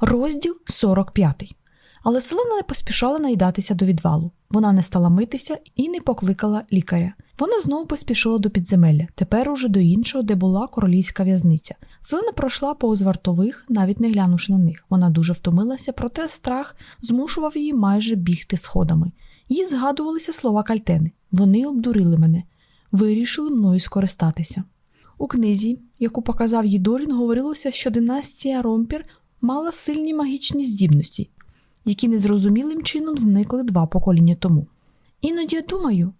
Розділ 45. Але Селена не поспішала наїдатися до відвалу. Вона не стала митися і не покликала лікаря. Вона знову поспішила до підземелля, тепер уже до іншого, де була королівська в'язниця. Селена пройшла повз вартових, навіть не глянувши на них. Вона дуже втомилася, проте страх змушував її майже бігти сходами. Їй згадувалися слова кальтени. Вони обдурили мене, вирішили мною скористатися. У книзі, яку показав їй Дорін, говорилося, що династія Ромпір мала сильні магічні здібності, які незрозумілим чином зникли два покоління тому. Іноді я думаю,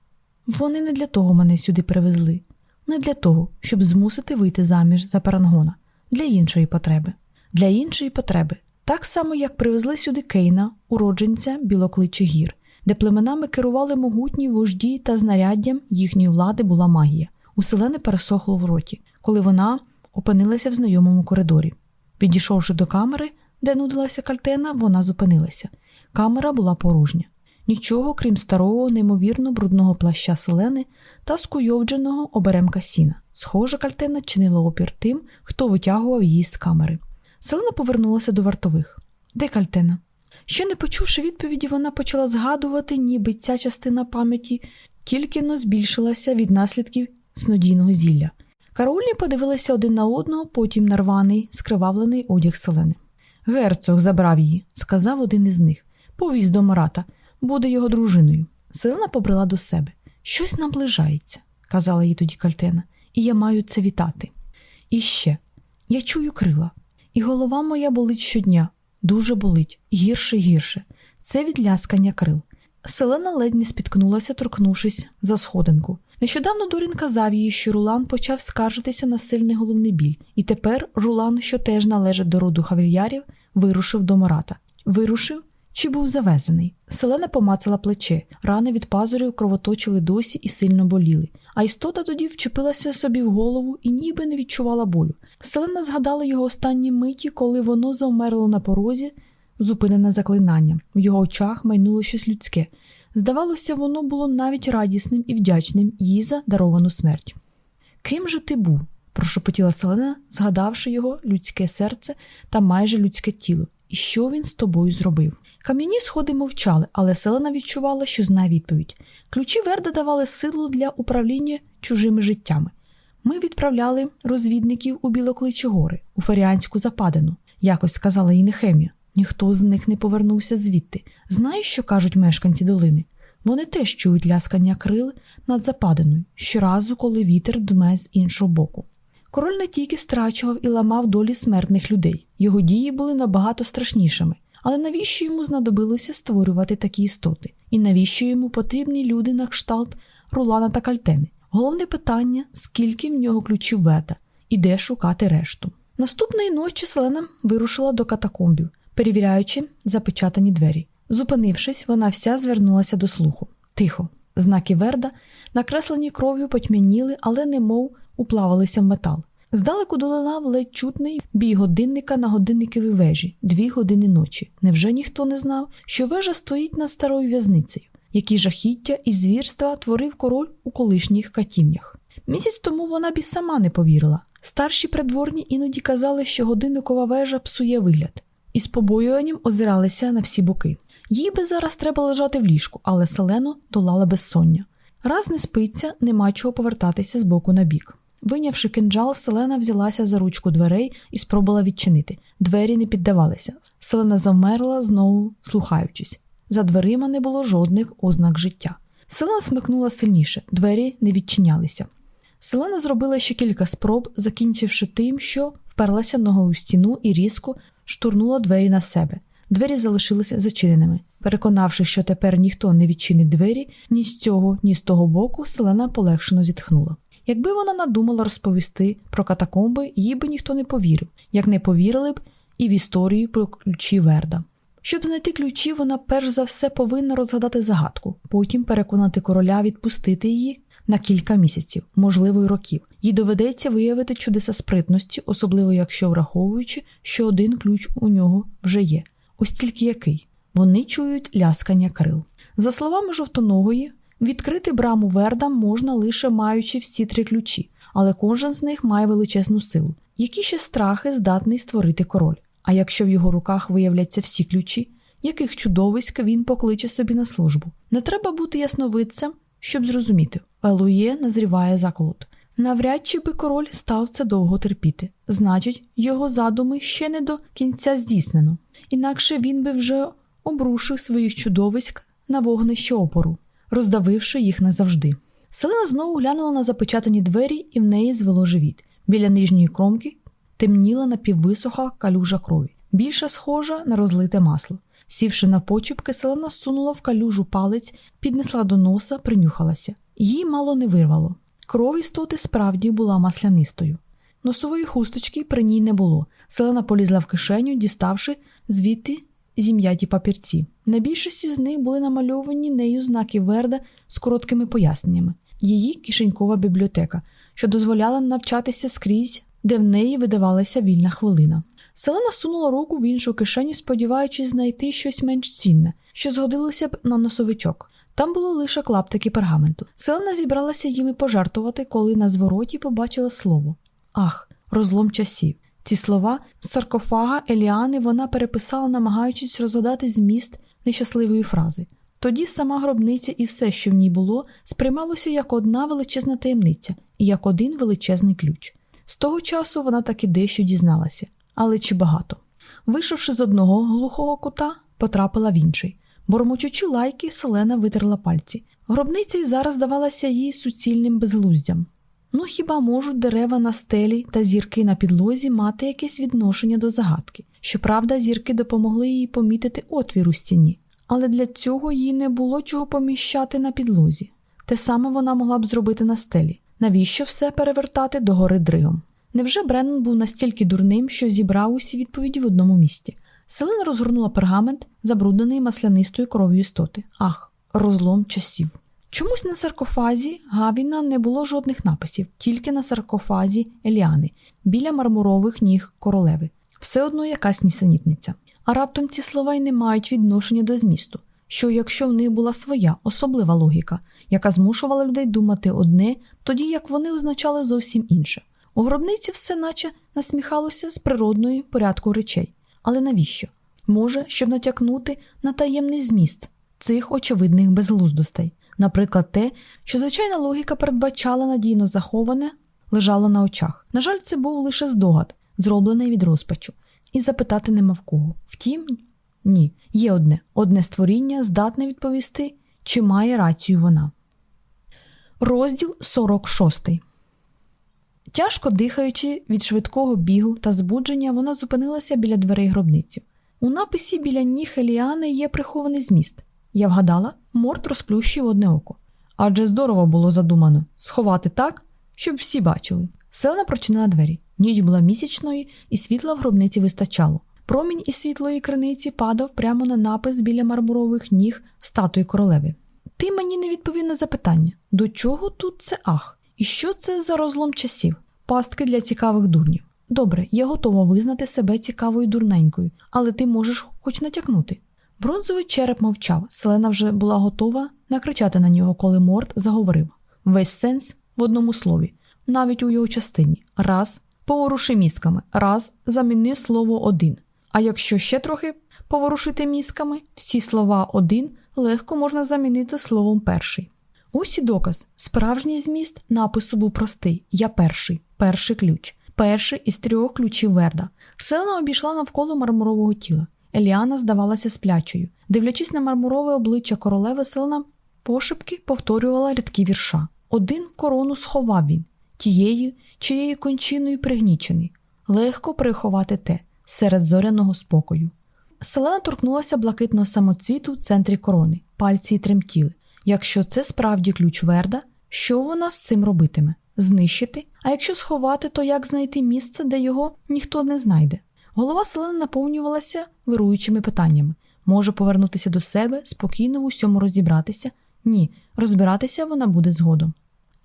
вони не для того мене сюди привезли, не для того, щоб змусити вийти заміж за парангона, для іншої потреби, для іншої потреби, так само, як привезли сюди Кейна, уродженця білокличих гір, де племенами керували могутні вожді та знаряддям їхньої влади була магія. У селени пересохло в роті, коли вона опинилася в знайомому коридорі. Підійшовши до камери, де нудилася кальтена, вона зупинилася. Камера була порожня. Нічого, крім старого, неймовірно брудного плаща селени та скуйовдженого оберемка сіна. Схоже, кальтена чинила опір тим, хто витягував її з камери. Селена повернулася до вартових. Де кальтена? Ще не почувши відповіді, вона почала згадувати, ніби ця частина пам'яті тільки но збільшилася від наслідків снодійного зілля. Карольні подивилися один на одного, потім на рваний, скривавлений одяг селени. Герцог забрав її, сказав один із них. Повіз до Марата, буде його дружиною. Селена побрела до себе. Щось наближається, казала їй тоді Кальтена, і я маю це вітати. І ще я чую крила, і голова моя болить щодня, дуже болить, гірше гірше. Це від ляскання крил. Селена ледь не спіткнулася, торкнувшись за сходинку. Нещодавно Дорін казав їй, що Рулан почав скаржитися на сильний головний біль, і тепер Рулан, що теж належить до роду хавільярів, вирушив до Марата. Вирушив чи був завезений. Селена помацала плече, рани від пазурів кровоточили досі і сильно боліли, а істота тоді вчепилася собі в голову і ніби не відчувала болю. Селена згадала його останні миті, коли воно завмерло на порозі, зупинене заклинанням. В його очах майнуло щось людське. Здавалося, воно було навіть радісним і вдячним їй за даровану смерть. Ким же ти був? прошепотіла Селена, згадавши його людське серце та майже людське тіло, і що він з тобою зробив. Кам'яні сходи мовчали, але Селена відчувала, що знає відповідь. Ключі Верда давали силу для управління чужими життями. Ми відправляли розвідників у Білокличі гори, у Фаріанську западину, якось сказала їй Нехемія. Ніхто з них не повернувся звідти. Знаєш, що кажуть мешканці долини? Вони теж чують ляскання крил над западиною щоразу, коли вітер дме з іншого боку. Король не тільки страчував і ламав долі смертних людей, його дії були набагато страшнішими. Але навіщо йому знадобилося створювати такі істоти? І навіщо йому потрібні люди на кшталт Рулана та Кальтени? Головне питання скільки в нього ключів веда і де шукати решту. Наступної ночі Селена вирушила до катакомбів, перевіряючи запечатані двері. Зупинившись, вона вся звернулася до слуху. Тихо. Знаки Верда, накреслені кров'ю, потьмяніли, але немов уплавалися в метал. Здалеку долинав ледь чутний бій годинника на годинниковій вежі дві години ночі. Невже ніхто не знав, що вежа стоїть над старою в'язницею, які жахіття і звірства творив король у колишніх катівнях? Місяць тому вона б і сама не повірила. Старші придворні іноді казали, що годинникова вежа псує вигляд, і з побоюванням озиралися на всі боки. Їй би зараз треба лежати в ліжку, але селено долала безсоння. Раз не спиться, нема чого повертатися з боку на бік. Винявши кинджал, Селена взялася за ручку дверей і спробувала відчинити. Двері не піддавалися. Селена завмерла, знову слухаючись. За дверима не було жодних ознак життя. Селена смикнула сильніше, двері не відчинялися. Селена зробила ще кілька спроб, закінчивши тим, що вперлася ногою в стіну і різко штурнула двері на себе. Двері залишилися зачиненими. Переконавши, що тепер ніхто не відчинить двері, ні з цього, ні з того боку, селена полегшено зітхнула. Якби вона надумала розповісти про катакомби, їй би ніхто не повірив, як не повірили б і в історію про ключі Верда. Щоб знайти ключі, вона перш за все повинна розгадати загадку, потім переконати короля відпустити її на кілька місяців, можливо, й років. Їй доведеться виявити чудеса спритності, особливо якщо враховуючи, що один ключ у нього вже є. Ось тільки який. Вони чують ляскання крил. За словами жовтоногої, відкрити браму Верда можна лише маючи всі три ключі, але кожен з них має величезну силу. Які ще страхи здатний створити король? А якщо в його руках виявляться всі ключі, яких чудовиськ він покличе собі на службу? Не треба бути ясновидцем, щоб зрозуміти, Елує назріває заколот. Навряд чи би король став це довго терпіти. Значить, його задуми ще не до кінця здійснено, інакше він би вже обрушив своїх чудовиськ на вогнище опору, роздавивши їх назавжди. Селена знову глянула на запечатані двері, і в неї звело живіт. Біля нижньої кромки темніла напіввисоха калюжа крові, більше схожа на розлите масло. Сівши на почіпки, селена сунула в калюжу палець, піднесла до носа, принюхалася. Її мало не вирвало. Кров істоти справді була маслянистою. Носової хусточки при ній не було. Селена полізла в кишеню, діставши звідти зім'яті папірці. На більшості з них були намальовані нею знаки Верда з короткими поясненнями. Її кишенькова бібліотека, що дозволяла навчатися скрізь, де в неї видавалася вільна хвилина. Селена сунула руку в іншу кишеню, сподіваючись знайти щось менш цінне, що згодилося б на носовичок. Там було лише клаптики пергаменту. Селена зібралася їми пожартувати, коли на звороті побачила слово Ах, розлом часів. Ці слова саркофага Еліани вона переписала, намагаючись розгадати зміст нещасливої фрази. Тоді сама гробниця і все, що в ній було, сприймалося як одна величезна таємниця і як один величезний ключ. З того часу вона таки дещо дізналася, але чи багато. Вийшовши з одного глухого кута, потрапила в інший. Бормочучи лайки, Селена витерла пальці. Гробниця й зараз здавалася їй суцільним безглуздям. Ну хіба можуть дерева на стелі та зірки на підлозі мати якесь відношення до загадки? Щоправда, зірки допомогли їй помітити отвір у стіні, але для цього їй не було чого поміщати на підлозі. Те саме вона могла б зробити на стелі. Навіщо все перевертати до гори дригом? Невже Бреннан був настільки дурним, що зібрав усі відповіді в одному місті? Селена розгорнула пергамент, забруднений маслянистою кров'ю істоти. Ах, розлом часів. Чомусь на саркофазі Гавіна не було жодних написів, тільки на саркофазі Еліани, біля мармурових ніг королеви. Все одно якась нісенітниця. А раптом ці слова й не мають відношення до змісту, що якщо в них була своя особлива логіка, яка змушувала людей думати одне, тоді як вони означали зовсім інше. У гробниці все наче насміхалося з природної порядку речей. Але навіщо? Може, щоб натякнути на таємний зміст цих очевидних безглуздостей. Наприклад, те, що звичайна логіка передбачала надійно заховане, лежало на очах. На жаль, це був лише здогад, зроблений від розпачу, і запитати нема в кого. Втім, ні, є одне одне створіння, здатне відповісти, чи має рацію вона. Розділ 46 Тяжко дихаючи від швидкого бігу та збудження, вона зупинилася біля дверей гробниці. У написі біля ніг Еліани є прихований зміст. Я вгадала, морт розплющив одне око. Адже здорово було задумано сховати так, щоб всі бачили. Селена прочинила двері. Ніч була місячною, і світла в гробниці вистачало. Промінь із світлої криниці падав прямо на напис біля мармурових ніг статуї королеви. Ти мені не відповів на запитання до чого тут це ах? І що це за розлом часів? Пастки для цікавих дурнів. Добре, я готова визнати себе цікавою дурненькою, але ти можеш хоч натякнути. Бронзовий череп мовчав, селена вже була готова накричати на нього, коли Морт заговорив. Весь сенс в одному слові, навіть у його частині. Раз поворуши мізками, раз заміни слово один. А якщо ще трохи поворушити мізками, всі слова один легко можна замінити словом перший. Ось і доказ. Справжній зміст напису був простий: я перший, перший ключ, перший із трьох ключів Верда. Селена обійшла навколо мармурового тіла. Еліана здавалася сплячою. Дивлячись на мармурове обличчя королеви, Селена пошепки повторювала рідкі вірша. Один корону сховав він, тією, чиєю кончиною пригнічений, легко приховати те серед зоряного спокою. Селена торкнулася блакитного самоцвіту в центрі корони, пальці й тремтіли. Якщо це справді ключ Верда, що вона з цим робитиме? Знищити? А якщо сховати, то як знайти місце, де його ніхто не знайде? Голова селена наповнювалася вируючими питаннями. Може повернутися до себе, спокійно в усьому розібратися? Ні, розбиратися вона буде згодом.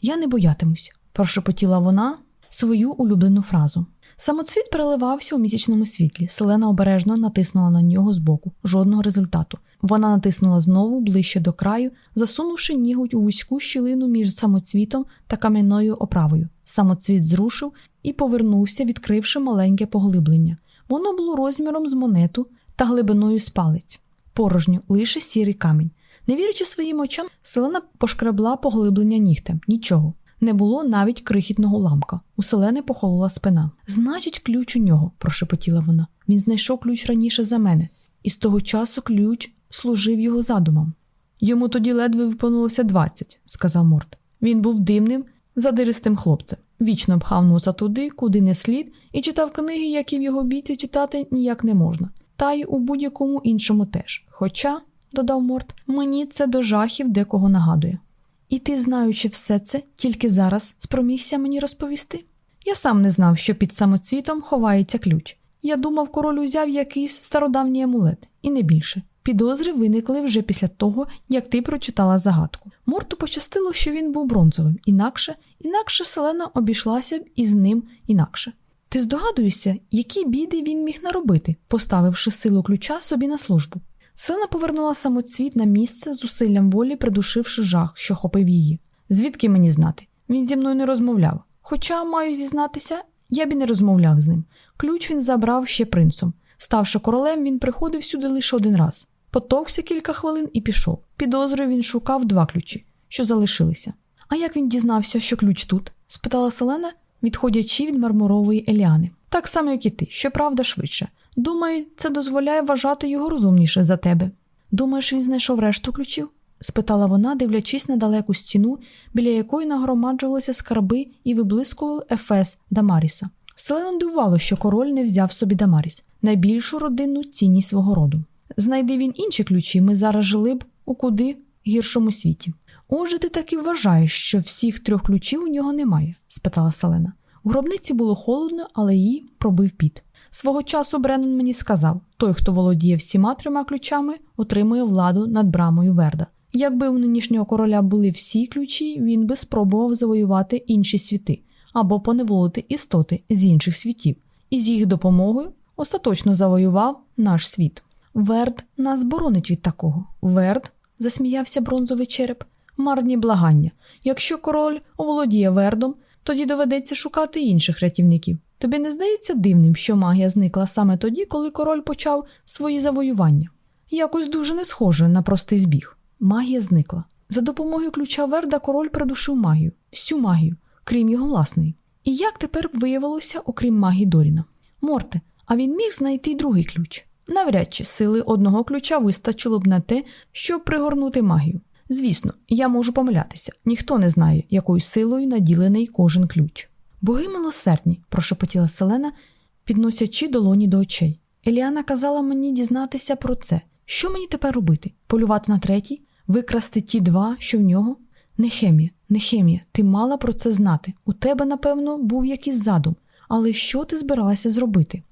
Я не боятимусь, прошепотіла вона свою улюблену фразу. Самоцвіт переливався у місячному світлі. Селена обережно натиснула на нього збоку, жодного результату. Вона натиснула знову ближче до краю, засунувши нігуть у вузьку щілину між самоцвітом та кам'яною оправою. Самоцвіт зрушив і повернувся, відкривши маленьке поглиблення. Воно було розміром з монету та глибиною з палець, порожньо, лише сірий камінь. Не вірячи своїм очам, селена пошкребла поглиблення нігтем. Нічого. Не було навіть крихітного ламка. У селени похолола спина. Значить, ключ у нього, прошепотіла вона. Він знайшов ключ раніше за мене, і з того часу ключ служив його задумам. Йому тоді ледве виповнилося двадцять, сказав Морт. Він був дивним, задиристим хлопцем. Вічно пхав носа туди, куди не слід, і читав книги, які в його віці читати ніяк не можна, та й у будь-якому іншому теж. Хоча, додав Морт, мені це до жахів декого нагадує. І ти, знаючи все це, тільки зараз спромігся мені розповісти? Я сам не знав, що під самоцвітом ховається ключ. Я думав, король узяв якийсь стародавній амулет, і не більше. Підозри виникли вже після того, як ти прочитала загадку. Морту пощастило, що він був бронзовим, інакше, інакше Селена обійшлася б із ним інакше. Ти здогадуєшся, які біди він міг наробити, поставивши силу ключа собі на службу. Селена повернула самоцвіт на місце, зусиллям волі, придушивши жах, що хопив її. Звідки мені знати? Він зі мною не розмовляв. Хоча, маю зізнатися, я б і не розмовляв з ним. Ключ він забрав ще принцом. Ставши королем, він приходив сюди лише один раз. Потовкся кілька хвилин і пішов. Підозрюю, він шукав два ключі, що залишилися. А як він дізнався, що ключ тут? спитала Селена, відходячи від мармурової Еліани. Так само, як і ти, щоправда, швидше. Думаю, це дозволяє вважати його розумніше за тебе. Думаєш, він знайшов решту ключів? спитала вона, дивлячись на далеку стіну, біля якої нагромаджувалися скарби і виблискував Ефес Дамаріса. Селену дивувало, що король не взяв собі Дамаріс, найбільшу родинну цінність свого роду. Знайди він інші ключі, ми зараз жили б у куди гіршому світі. Отже, ти таки вважаєш, що всіх трьох ключів у нього немає? спитала Селена. У гробниці було холодно, але її пробив піт. Свого часу Бреннон мені сказав: той, хто володіє всіма трьома ключами, отримує владу над брамою Верда. Якби у нинішнього короля були всі ключі, він би спробував завоювати інші світи або поневолити істоти з інших світів, і з їх допомогою остаточно завоював наш світ. Верд нас боронить від такого. Верд, засміявся бронзовий череп, марні благання. Якщо король оволодіє вердом, тоді доведеться шукати інших рятівників. Тобі не здається дивним, що магія зникла саме тоді, коли король почав свої завоювання? Якось дуже не схоже на простий збіг. Магія зникла. За допомогою ключа Верда король придушив магію, всю магію, крім його власної. І як тепер виявилося, окрім магії Доріна? Морте, а він міг знайти другий ключ. Навряд чи сили одного ключа вистачило б на те, щоб пригорнути магію. Звісно, я можу помилятися, ніхто не знає, якою силою наділений кожен ключ. Боги милосердні, прошепотіла Селена, підносячи долоні до очей. Еліана казала мені дізнатися про це. Що мені тепер робити? Полювати на третій, викрасти ті два, що в нього? Нехемія, Нехемія, ти мала про це знати. У тебе, напевно, був якийсь задум, але що ти збиралася зробити?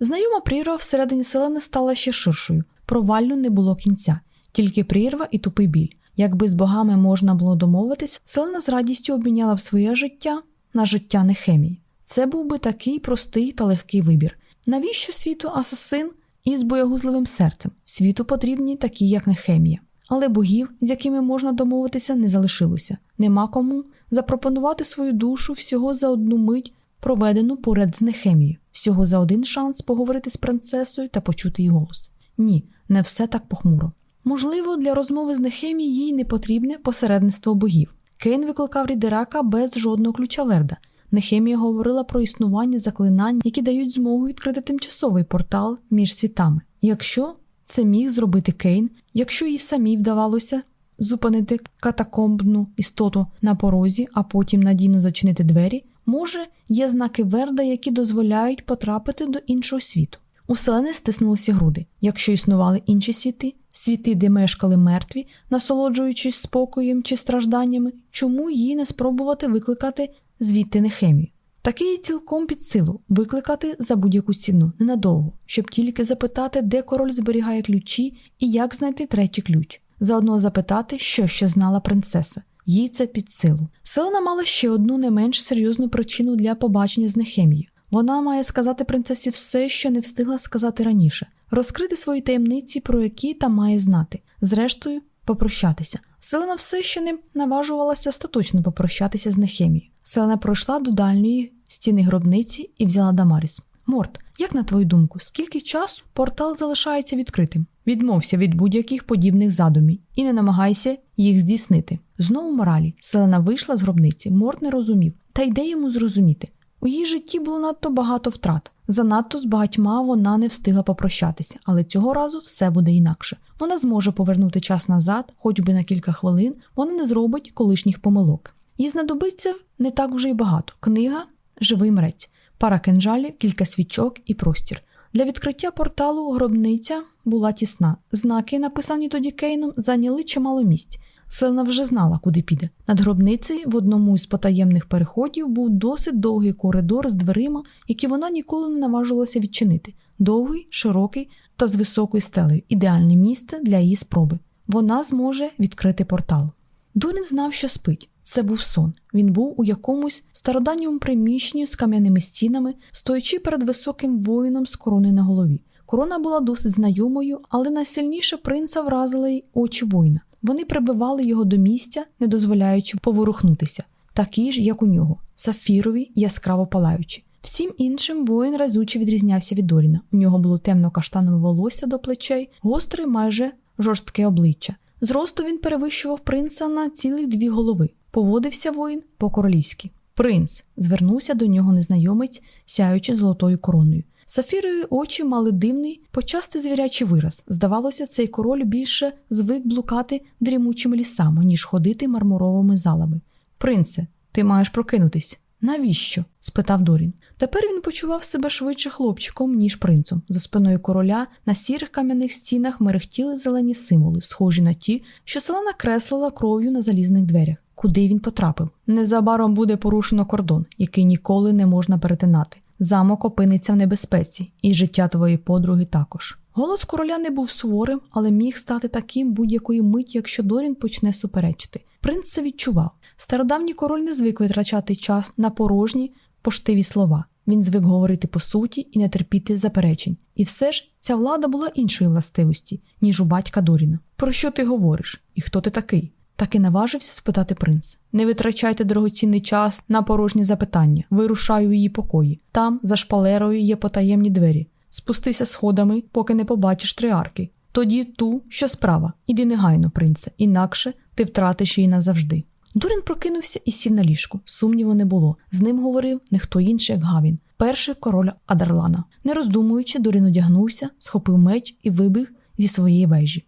Знайома прірва всередині селени стала ще ширшою, проваллю не було кінця, тільки прірва і тупий біль. Якби з богами можна було домовитись, селена з радістю обміняла б своє життя на життя Нехемії. Це був би такий простий та легкий вибір. Навіщо світу асасин із боягузливим серцем? Світу потрібні такі, як Нехемія. Але богів, з якими можна домовитися, не залишилося. Нема кому запропонувати свою душу всього за одну мить, проведену поряд з Нехемією, всього за один шанс поговорити з принцесою та почути її голос. Ні, не все так похмуро. Можливо, для розмови з Нехемією їй не потрібне посередництво богів. Кейн викликав Рідерака без жодного ключа Верда. Нехемія говорила про існування заклинань, які дають змогу відкрити тимчасовий портал між світами. Якщо це міг зробити Кейн, якщо їй самій вдавалося зупинити катакомбну істоту на порозі, а потім надійно зачинити двері, може, є знаки Верда, які дозволяють потрапити до іншого світу. У селени стиснулися груди. Якщо існували інші світи, світи, де мешкали мертві, насолоджуючись спокоєм чи стражданнями, чому їй не спробувати викликати звідти нехемію? Таке є цілком під силу викликати за будь-яку ціну ненадовго, щоб тільки запитати, де король зберігає ключі і як знайти третій ключ, заодно запитати, що ще знала принцеса. Їй це під силу. Селена мала ще одну не менш серйозну причину для побачення з Нехемією. Вона має сказати принцесі все, що не встигла сказати раніше, розкрити свої таємниці, про які та має знати, зрештою, попрощатися. Селена все ще не наважувалася остаточно попрощатися з Нехемією. Селена пройшла до дальньої стіни гробниці і взяла Дамаріс. Морт, як на твою думку, скільки часу портал залишається відкритим? Відмовся від будь-яких подібних задумів і не намагайся їх здійснити. Знову моралі селена вийшла з гробниці, Морт не розумів, та йде йому зрозуміти. У її житті було надто багато втрат. Занадто з багатьма вона не встигла попрощатися, але цього разу все буде інакше. Вона зможе повернути час назад, хоч би на кілька хвилин, вона не зробить колишніх помилок. Їй знадобиться не так вже й багато. Книга живий мрець, пара кинжалів, кілька свічок і простір. Для відкриття порталу гробниця була тісна. Знаки, написані тоді Кейном, зайняли чимало місць. Селена вже знала, куди піде. Над гробницею в одному із потаємних переходів був досить довгий коридор з дверима, які вона ніколи не наважилася відчинити. Довгий, широкий та з високою стелею ідеальне місце для її спроби. Вона зможе відкрити портал. Дорін знав, що спить. Це був сон. Він був у якомусь стародавньому приміщенні з кам'яними стінами, стоячи перед високим воїном з короною на голові. Корона була досить знайомою, але найсильніше принца вразили й очі воїна. Вони прибивали його до місця, не дозволяючи поворухнутися, такі ж, як у нього, сафірові, яскраво палаючі. Всім іншим воїн разюче відрізнявся від Доріна. У нього було темно-каштанове волосся до плечей, гостре, майже жорстке обличчя. Зросту він перевищував принца на цілих дві голови. Поводився воїн по-королівськи. Принц звернувся до нього незнайомець, сяючи золотою короною. Сафірові очі мали дивний, почасти звірячий вираз. Здавалося, цей король більше звик блукати дрімучими лісами, ніж ходити мармуровими залами. Принце, ти маєш прокинутись. Навіщо? спитав Дорін. Тепер він почував себе швидше хлопчиком, ніж принцем. За спиною короля на сірих кам'яних стінах мерехтіли зелені символи, схожі на ті, що селена креслила кров'ю на залізних дверях. Куди він потрапив? Незабаром буде порушено кордон, який ніколи не можна перетинати. Замок опиниться в небезпеці, і життя твоєї подруги також. Голос короля не був суворим, але міг стати таким будь-якої миті, якщо Дорін почне суперечити. Принц це відчував. Стародавній король не звик витрачати час на порожні поштиві слова. Він звик говорити по суті і не терпіти заперечень. І все ж ця влада була іншої властивості, ніж у батька Доріна. Про що ти говориш? І хто ти такий? Так і наважився спитати принц. Не витрачайте дорогоцінний час на порожні запитання. Вирушаю в її покої. Там, за шпалерою, є потаємні двері. Спустися сходами, поки не побачиш три арки. Тоді ту, що справа. Іди негайно, принце, інакше ти втратиш її назавжди. Дурін прокинувся і сів на ліжку. Сумніву не було. З ним говорив не хто інший, як Гавін, перший король Адарлана. Не роздумуючи, Дурін одягнувся, схопив меч і вибіг зі своєї вежі.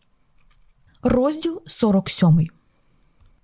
Розділ 47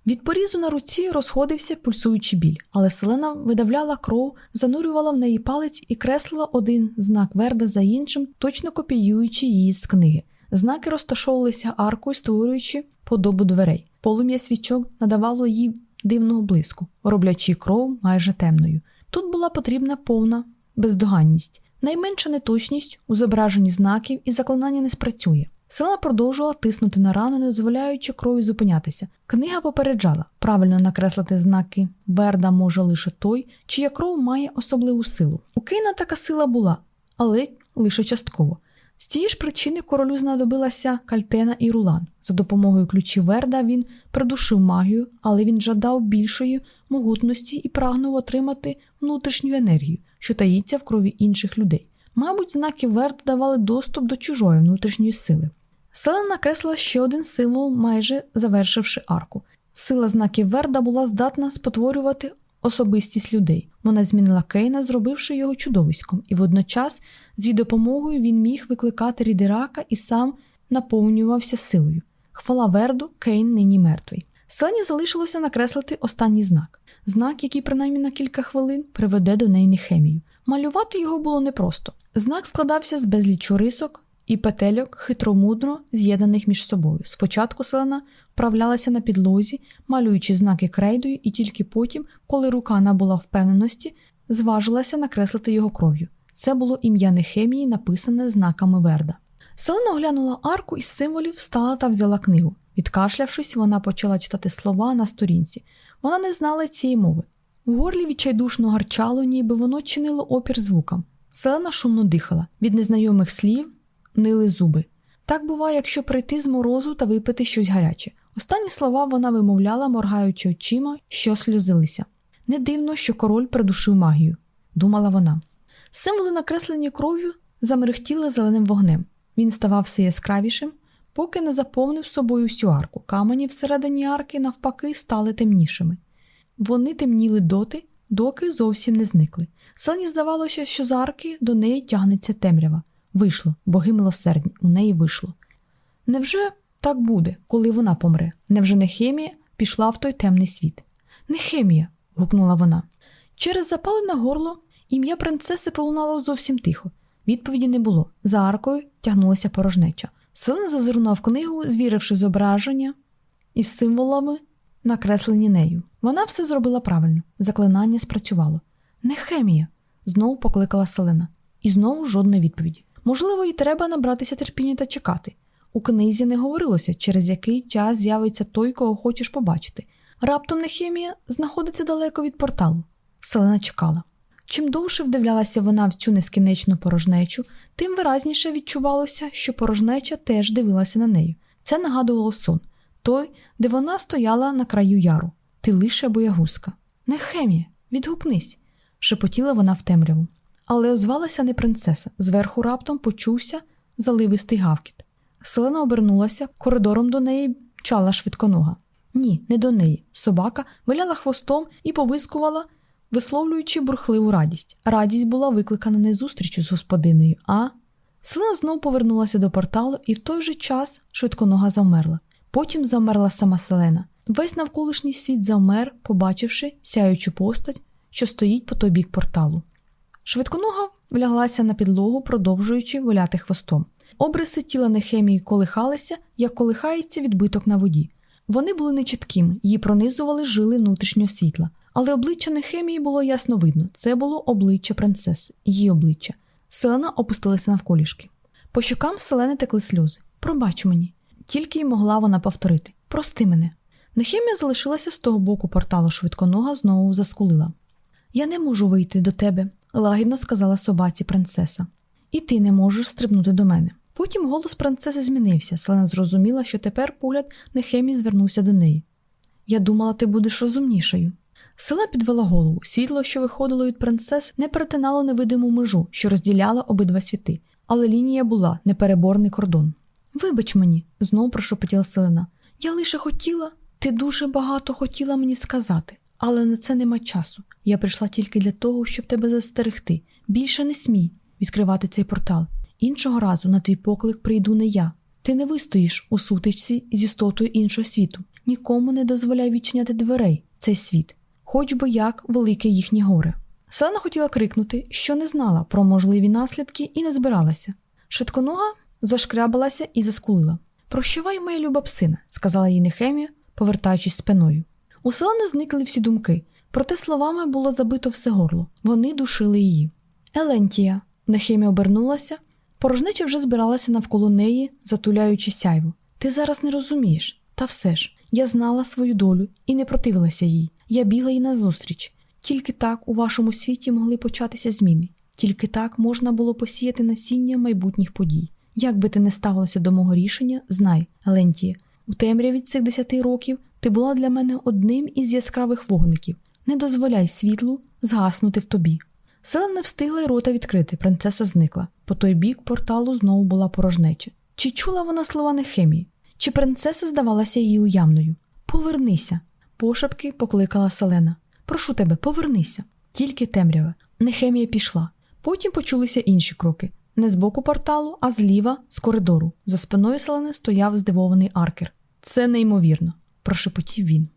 від порізу на руці розходився пульсуючий біль, але селена видавляла кров, занурювала в неї палець і креслила один знак верда за іншим, точно копіюючи її з книги. Знаки розташовувалися аркою, створюючи подобу дверей. Полум'я свічок надавало їй дивного блиску, роблячи кров майже темною. Тут була потрібна повна бездоганність, найменша неточність у зображенні знаків і заклинання не спрацює. Селена продовжувала тиснути на рану, не дозволяючи крові зупинятися. Книга попереджала правильно накреслити знаки Верда може лише той, чия кров має особливу силу. У Кейна така сила була, але лише частково. З цієї ж причини королю знадобилася кальтена і рулан. За допомогою ключів Верда він придушив магію, але він жадав більшої могутності і прагнув отримати внутрішню енергію, що таїться в крові інших людей. Мабуть, знаки Верда давали доступ до чужої внутрішньої сили. Селена накреслила ще один символ, майже завершивши арку. Сила знаків Верда була здатна спотворювати особистість людей. Вона змінила Кейна, зробивши його чудовиськом, і водночас з її допомогою він міг викликати рідирака і сам наповнювався силою. Хвала Верду, Кейн нині мертвий. Селені залишилося накреслити останній знак знак, який, принаймні на кілька хвилин, приведе до неї нехемію. Малювати його було непросто. Знак складався з безлічу рисок, і петельок хитромудро з'єднаних між собою. Спочатку селена вправлялася на підлозі, малюючи знаки крейдою, і тільки потім, коли рука набула впевненості, зважилася накреслити його кров'ю. Це було ім'я Нехемії, написане знаками Верда. Селена оглянула арку із символів, встала та взяла книгу. Відкашлявшись, вона почала читати слова на сторінці. Вона не знала цієї мови. У горлі відчайдушно гарчало, ніби воно чинило опір звукам. Селена шумно дихала. Від незнайомих слів нили зуби. Так буває, якщо прийти з морозу та випити щось гаряче. Останні слова вона вимовляла, моргаючи очима, що сльозилися. Не дивно, що король придушив магію, думала вона. Символи, накреслені кров'ю, замерехтіли зеленим вогнем. Він ставав все яскравішим, поки не заповнив собою всю арку. Камені всередині арки, навпаки, стали темнішими. Вони темніли доти, доки зовсім не зникли. Селені здавалося, що з арки до неї тягнеться темрява. Вийшло, боги милосердні, у неї вийшло. Невже так буде, коли вона помре? Невже Нехемія пішла в той темний світ? Нехемія. гукнула вона. Через запалене горло ім'я принцеси пролунало зовсім тихо. Відповіді не було. За аркою тягнулася порожнеча. Селена зазирнула в книгу, звіривши зображення із символами, накреслені нею. Вона все зробила правильно, заклинання спрацювало. Нехемія. знову покликала Селена. І знову жодної відповіді. Можливо, і треба набратися терпіння та чекати. У книзі не говорилося, через який час з'явиться той, кого хочеш побачити. Раптом Нехемія знаходиться далеко від порталу. Селена чекала. Чим довше вдивлялася вона в цю нескінченну порожнечу, тим виразніше відчувалося, що порожнеча теж дивилася на неї. Це нагадувало сон той, де вона стояла на краю яру. Ти лише боягузка. Нехемія, відгукнись, шепотіла вона в темряву. Але озвалася не принцеса. Зверху раптом почувся заливистий гавкіт. Селена обернулася, коридором до неї чала швидконога. Ні, не до неї. Собака виляла хвостом і повискувала, висловлюючи бурхливу радість. Радість була викликана не зустрічю з господинею, а. Селена знову повернулася до порталу, і в той же час швидконога завмерла. Потім завмерла сама Селена. Весь навколишній світ завмер, побачивши сяючу постать, що стоїть по той бік порталу. Швидконога вляглася на підлогу, продовжуючи виляти хвостом. Обриси тіла Нехемії колихалися, як колихається відбиток на воді. Вони були нечіткими, її пронизували жили внутрішнього світла. Але обличчя Нехемії було ясно видно це було обличчя принцеси, її обличчя. Селена опустилася навколішки. По щокам селени текли сльози. Пробач мені. Тільки й могла вона повторити Прости мене. Нехемія залишилася з того боку порталу швидконога, знову заскулила. Я не можу вийти до тебе, лагідно сказала собаці принцеса. І ти не можеш стрибнути до мене. Потім голос принцеси змінився. Селена зрозуміла, що тепер погляд Нехемії звернувся до неї. Я думала, ти будеш розумнішою. Села підвела голову. Світло, що виходило від принцес, не перетинало невидиму межу, що розділяла обидва світи, але лінія була непереборний кордон. Вибач мені, знову прошепотіла Селена. Я лише хотіла, ти дуже багато хотіла мені сказати, але на це нема часу. Я прийшла тільки для того, щоб тебе застерегти. Більше не смій відкривати цей портал. Іншого разу на твій поклик прийду не я. Ти не вистоїш у сутичці з істотою іншого світу. Нікому не дозволяй відчиняти дверей цей світ, хоч би як велике їхнє горе. Селена хотіла крикнути, що не знала про можливі наслідки і не збиралася. Швидконога зашкрябалася і заскулила. Прощавай, моя люба псина, сказала їй Нехемія, повертаючись спиною. У Селени зникли всі думки, проте словами було забито все горло. Вони душили її. Елентія. Нехемія обернулася. Порожнеча вже збиралася навколо неї, затуляючи сяйву. Ти зараз не розумієш, та все ж, я знала свою долю і не противилася їй. Я бігла їй назустріч. Тільки так у вашому світі могли початися зміни, тільки так можна було посіяти насіння майбутніх подій. Як би ти не ставилася до мого рішення, знай, Елентіє, у темряві цих десяти років ти була для мене одним із яскравих вогників. Не дозволяй світлу згаснути в тобі. Селен не встигла й рота відкрити, принцеса зникла. По той бік порталу знову була порожнеча. Чи чула вона слова Нехемії? Чи принцеса здавалася їй уявною? Повернися. Пошепки покликала Селена. Прошу тебе, повернися. Тільки темрява. Нехемія пішла. Потім почулися інші кроки. Не з боку порталу, а зліва, з коридору. За спиною Селени стояв здивований аркер. Це неймовірно, прошепотів він.